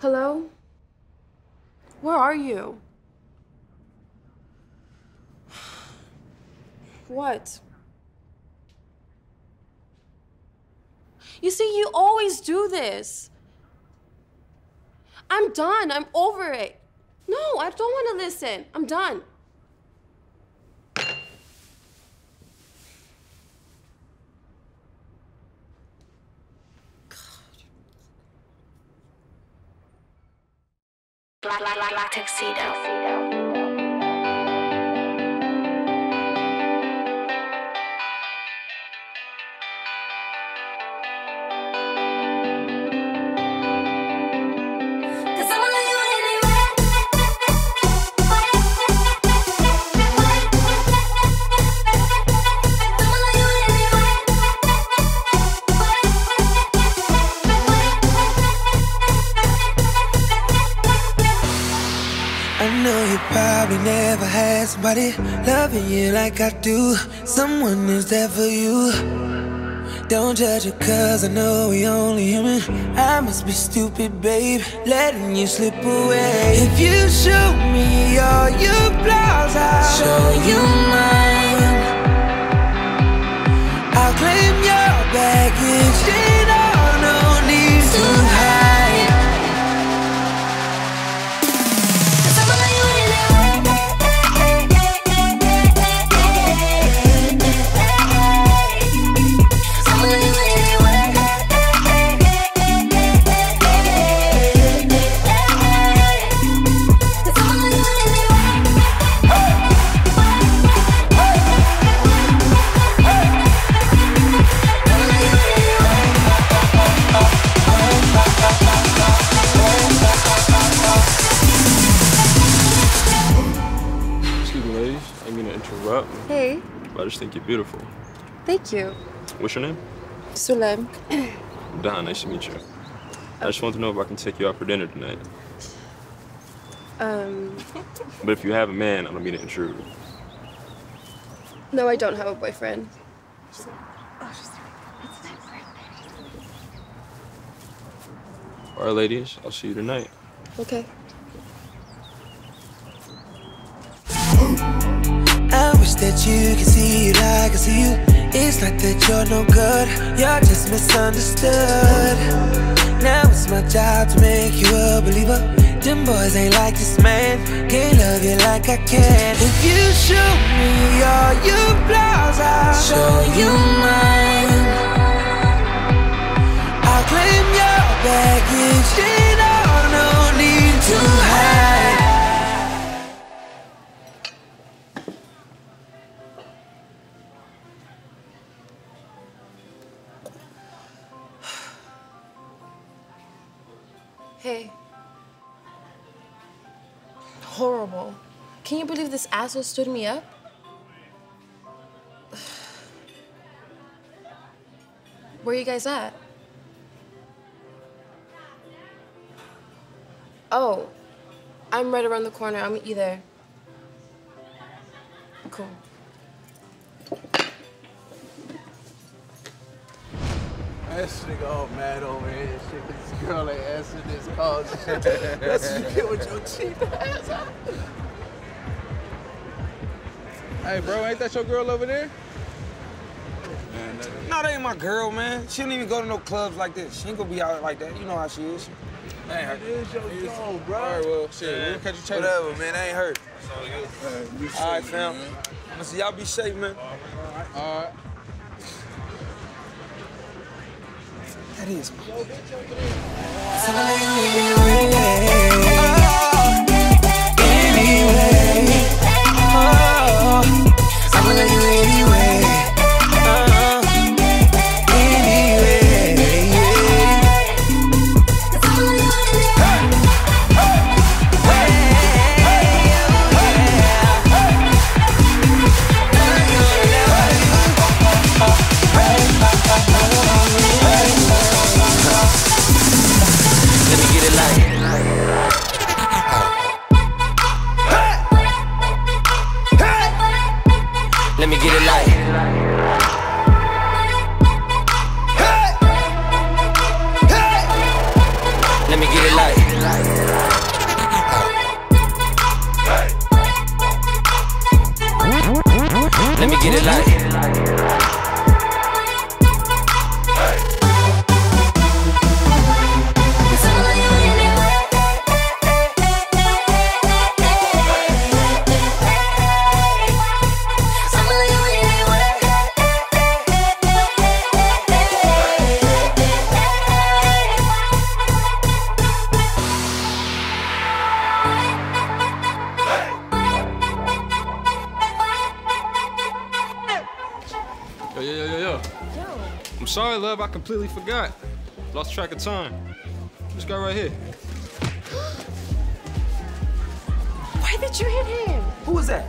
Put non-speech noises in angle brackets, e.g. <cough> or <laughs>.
Hello? Where are you? What? You see, you always do this. I'm done. I'm over it. No, I don't want to listen. I'm done. Black, black, black, black tuxedo. Somebody loving you like I do. Someone who's there for you. Don't judge it cause I know we only human. I must be stupid, babe, letting you slip away. If you show me all your flaws, I'll ladies. I mean to interrupt, Hey, I just think you're beautiful. thank you. What's your name? Sulem. <clears throat> Don, nice to meet you. I just want to know if I can take you out for dinner tonight. Um, <laughs> But if you have a man, I don't mean to intrude. no, I don't have a boyfriend. All right, ladies, I'll see you tonight. Okay. That you can see it like I see you. It's not that you're no good, you're just misunderstood. Now it's my job to make you a believer. Them boys ain't like this man, can't love you like I can. If you show me all your flaws, I'll show you mine. I'll claim your baggage, Hey. Horrible. Can you believe this asshole stood me up? <sighs> Where are you guys at? Oh, I'm right around the corner. I'll meet you there. Cool. This nigga all mad over here and shit. This girl ain't answering this call. That's what you get with your cheap ass. huh? Hey, bro, ain't that your girl over there? No, that ain't my girl, man. She don't even go to no clubs like this. She ain't gonna be out like that. You know how she is. Her. It is your song, bro. All right, well, shit, we'll catch you chasing. Whatever, man. That ain't hurt. All right, fam. Listen, y'all be safe, man. All right. That is. modernismo. let me get it light. Sorry, love. I completely forgot. Lost track of time. This guy right here. Why did you hit him? Who was that?